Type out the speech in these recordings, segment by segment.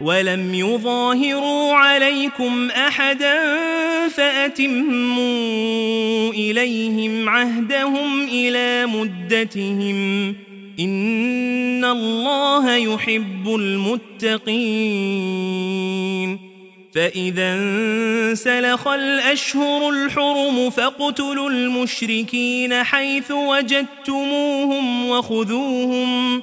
ولم يظاهروا عليكم أحدا فأتموا إليهم عهدهم إلى مدتهم. إن الله يحب المتقين. فإذا انسلخ الأشهر الحرم فاقتلوا المشركين حيث وجدتموهم وخذوهم وخذوهم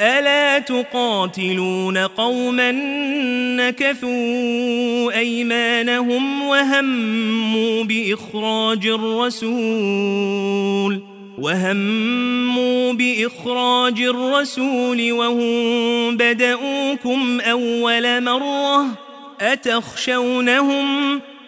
ألا تقاتلون قوما نكثوا أيمانهم وهموا بإخراج الرسول وهموا بإخراج الرسول وهم بدؤوكم أول مرة أتخشونهم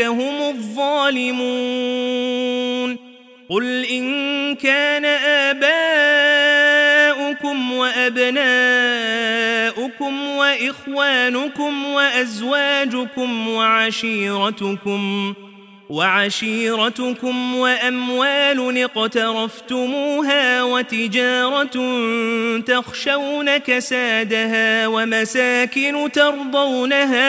هم الظالمون قل إن كان آباؤكم وأبناؤكم وإخوانكم وأزواجكم وعشيرتكم وعشيرتكم وأموال اقترفتموها وتجارة تخشون كسادها ومساكن ترضونها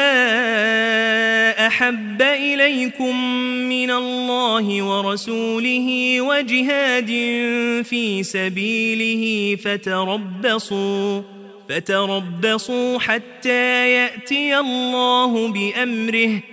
أحب إليكم من الله ورسوله وجهاد في سبيله فتربصوا فتربصوا حتى يأتي الله بأمره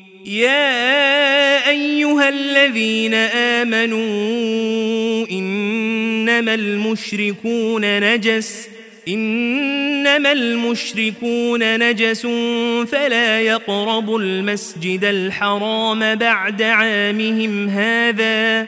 يا أيها الذين آمنوا إنما المشركون نجس إنما المشركون نجس فلا يقربوا المسجد الحرام بعد عامهم هذا.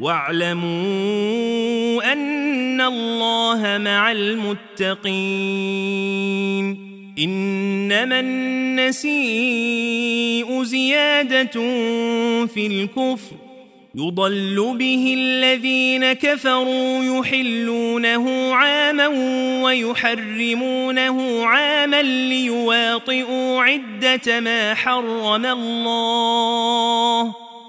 واعلموا أن الله مع المتقين. إنما النسيء زيادة في الكفر. يضل به الذين كفروا يحلونه عاما ويحرمونه عاما ليواطئوا عدة ما حرم الله.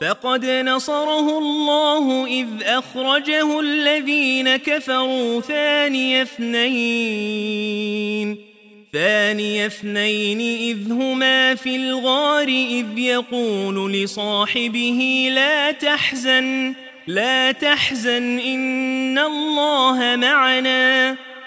فقد نصره الله إذ أخرجه الذين كفروا ثاني اثنين ثاني اثنين إذ هما في الغار إذ يقول لصاحبه لا تحزن لا تحزن إن الله معنا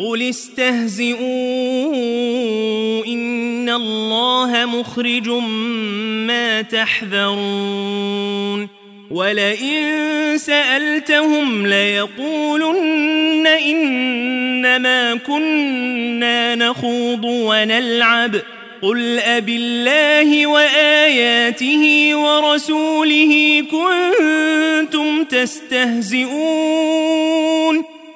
قل استهزئوا إن الله مخرج ما تحذرون ولئن سألتهم ليقولن إنما كنا نخوض ونلعب ۖ قل أب الله وآياته ورسوله كنتم تستهزئون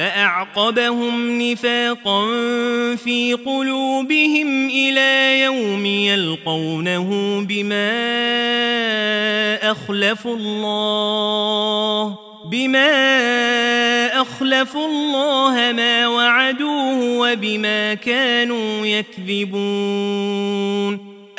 فأعقبهم نفاقا في قلوبهم إلى يوم يلقونه بما أخلفوا الله بما أخلفوا الله ما وعدوه وبما كانوا يكذبون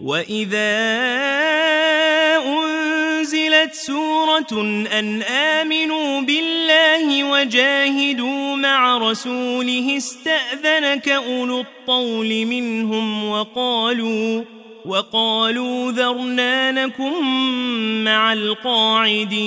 وإذا أنزلت سورة أن آمنوا بالله وجاهدوا مع رسوله استأذنك أولو الطول منهم وقالوا وقالوا ذرنا نكن مع القاعدين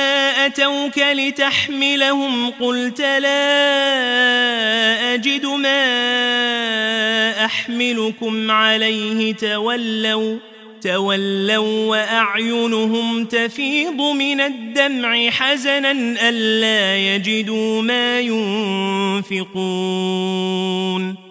أتوك لتحملهم قلت لا أجد ما أحملكم عليه تولوا تولوا وأعينهم تفيض من الدمع حزنا ألا يجدوا ما ينفقون.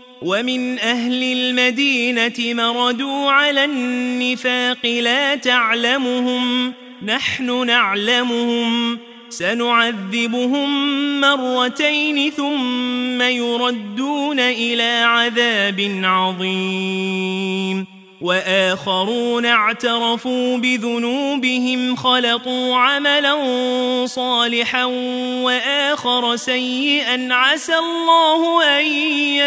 ومن أهل المدينة مردوا على النفاق لا تعلمهم نحن نعلمهم سنعذبهم مرتين ثم يردون إلى عذاب عظيم. وآخرون اعترفوا بذنوبهم خلطوا عملا صالحا وآخر سيئا عسى الله أن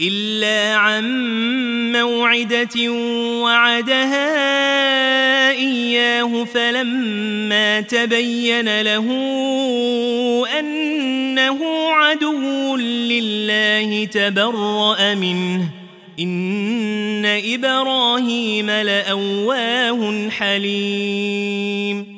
إلا عن موعدة وعدها إياه فلما تبين له أنه عدو لله تبرأ منه. إن إبراهيم لأواه حليم.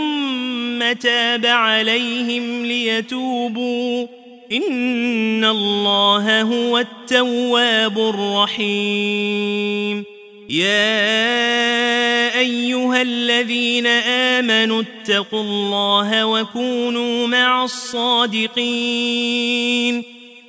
تاب عليهم ليتوبوا. إن الله هو التواب الرحيم. يا أيها الذين آمنوا اتقوا الله وكونوا مع الصادقين.